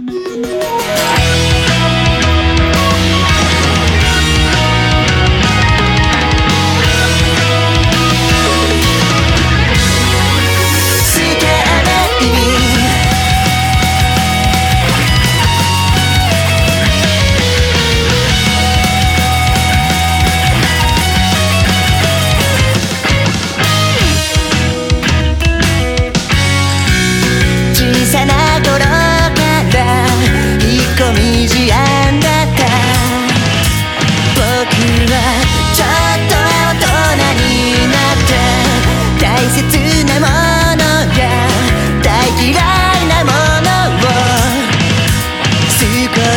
Música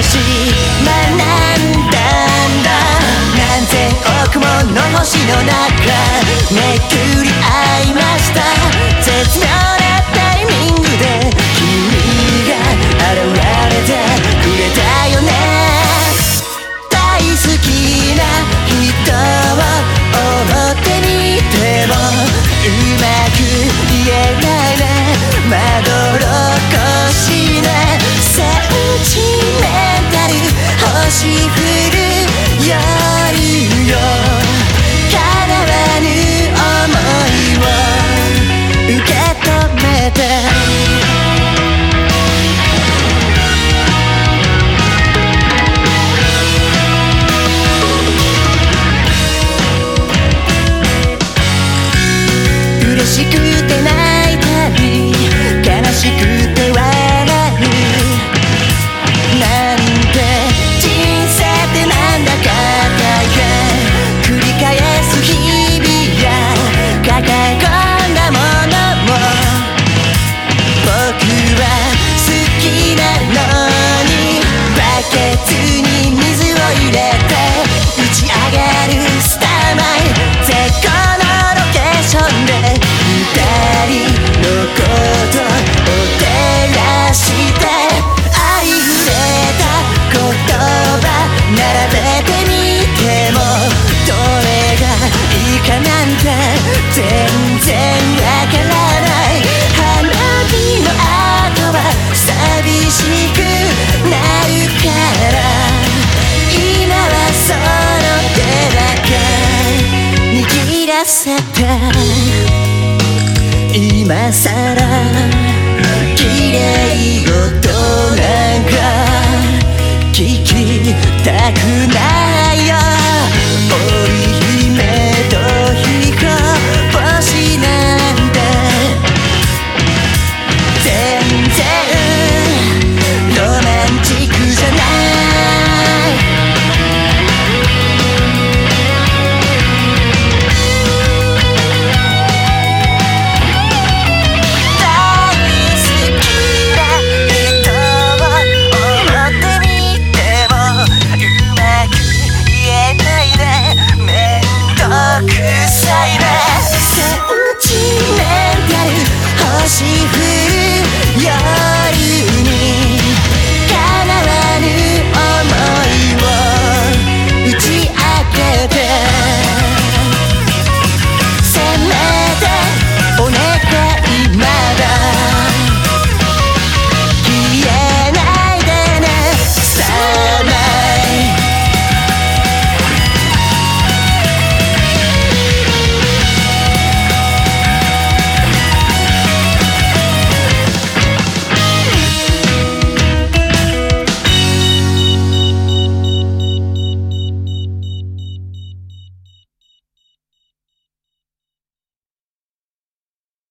し学んだんだ何千億もの星の中めくり合いました。絶妙なタイミングで君が現れてくれたよね。大好きな人を思ってみても。うまく言えないね。ま星降る夜よしいらせた今さら綺麗事